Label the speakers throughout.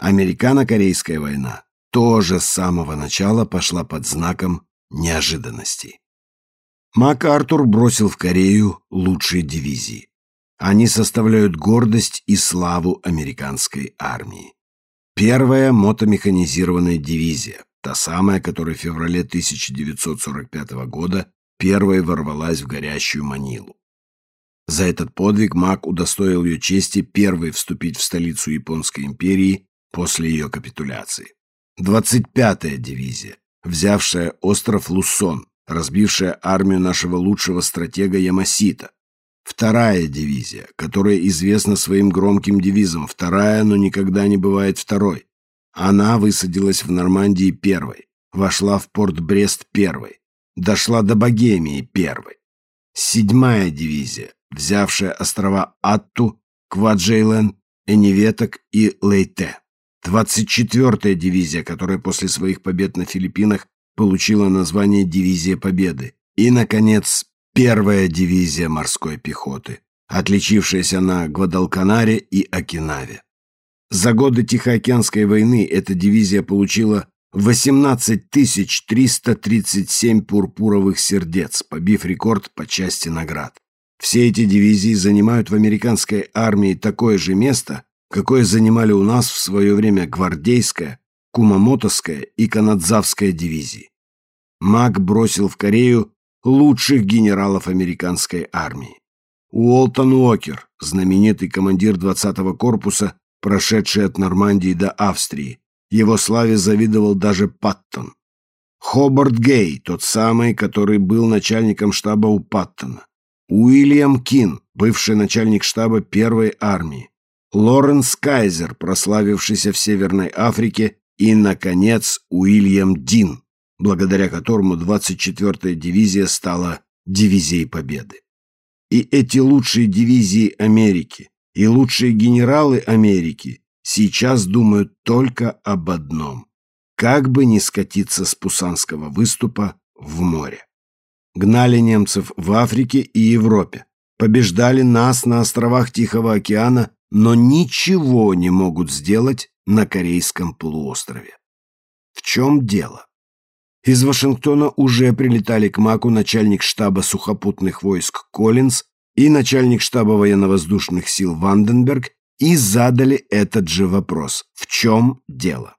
Speaker 1: Американо-корейская война тоже с самого начала пошла под знаком неожиданностей. МакАртур бросил в Корею лучшие дивизии. Они составляют гордость и славу американской армии. Первая мотомеханизированная дивизия, та самая, которая в феврале 1945 года первой ворвалась в горящую Манилу. За этот подвиг Мак удостоил ее чести первой вступить в столицу Японской империи после ее капитуляции. 25-я дивизия, взявшая остров Лусон, разбившая армию нашего лучшего стратега Ямасита. Вторая дивизия, которая известна своим громким девизом «Вторая, но никогда не бывает второй». Она высадилась в Нормандии первой, вошла в порт Брест первой, дошла до Богемии первой. Седьмая дивизия, взявшая острова Атту, Кваджейлен, Эневеток и Лейте. 24-я дивизия, которая после своих побед на Филиппинах получила название «Дивизия Победы». И, наконец, первая дивизия морской пехоты, отличившаяся на Гвадалканаре и Окинаве. За годы Тихоокеанской войны эта дивизия получила 18 337 пурпуровых сердец, побив рекорд по части наград. Все эти дивизии занимают в американской армии такое же место, какое занимали у нас в свое время гвардейская, кумамотовская и канадзавская дивизии. Мак бросил в Корею лучших генералов американской армии. Уолтон Уокер, знаменитый командир 20-го корпуса, прошедший от Нормандии до Австрии. Его славе завидовал даже Паттон. Хобарт Гей, тот самый, который был начальником штаба у Паттона. Уильям Кин, бывший начальник штаба первой армии. Лоренс Кайзер, прославившийся в Северной Африке, и, наконец, Уильям Дин, благодаря которому 24-я дивизия стала дивизией Победы. И эти лучшие дивизии Америки и лучшие генералы Америки сейчас думают только об одном – как бы не скатиться с Пусанского выступа в море. Гнали немцев в Африке и Европе, побеждали нас на островах Тихого океана но ничего не могут сделать на Корейском полуострове. В чем дело? Из Вашингтона уже прилетали к Маку начальник штаба сухопутных войск Коллинз и начальник штаба военно-воздушных сил Ванденберг и задали этот же вопрос. В чем дело?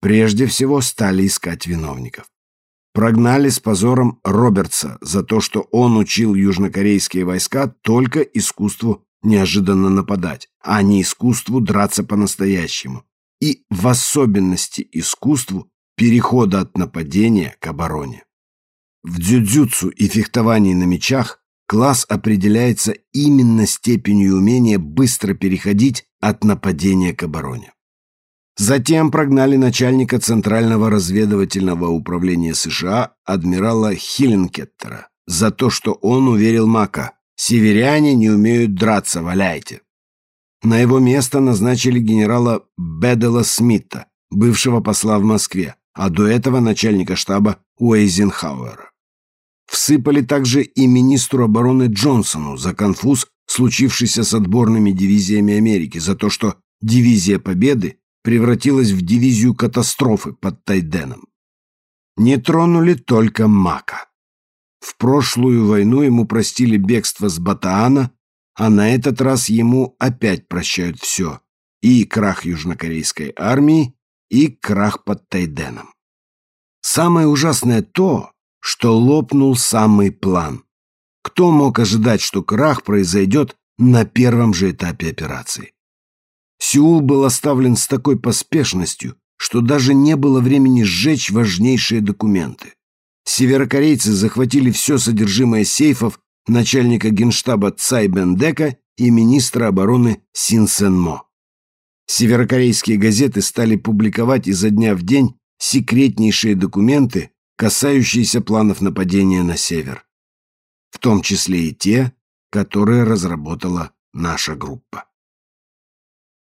Speaker 1: Прежде всего стали искать виновников. Прогнали с позором Робертса за то, что он учил южнокорейские войска только искусству неожиданно нападать, а не искусству драться по-настоящему. И в особенности искусству перехода от нападения к обороне. В дзюдзюцу и фехтовании на мечах класс определяется именно степенью умения быстро переходить от нападения к обороне. Затем прогнали начальника Центрального разведывательного управления США адмирала Хилленкеттера за то, что он уверил Мака, Северяне не умеют драться, валяйте. На его место назначили генерала Бедела Смита, бывшего посла в Москве, а до этого начальника штаба Уэйзенхауэра. Всыпали также и министру обороны Джонсону за конфуз, случившийся с отборными дивизиями Америки, за то, что дивизия Победы превратилась в дивизию катастрофы под Тайденом. Не тронули только Мака. В прошлую войну ему простили бегство с Батаана, а на этот раз ему опять прощают все. И крах южнокорейской армии, и крах под Тайденом. Самое ужасное то, что лопнул самый план. Кто мог ожидать, что крах произойдет на первом же этапе операции? Сеул был оставлен с такой поспешностью, что даже не было времени сжечь важнейшие документы. Северокорейцы захватили все содержимое сейфов начальника генштаба Цай Бендека и министра обороны Син Сен Мо. Северокорейские газеты стали публиковать изо дня в день секретнейшие документы, касающиеся планов нападения на север, в том числе и те, которые разработала наша группа.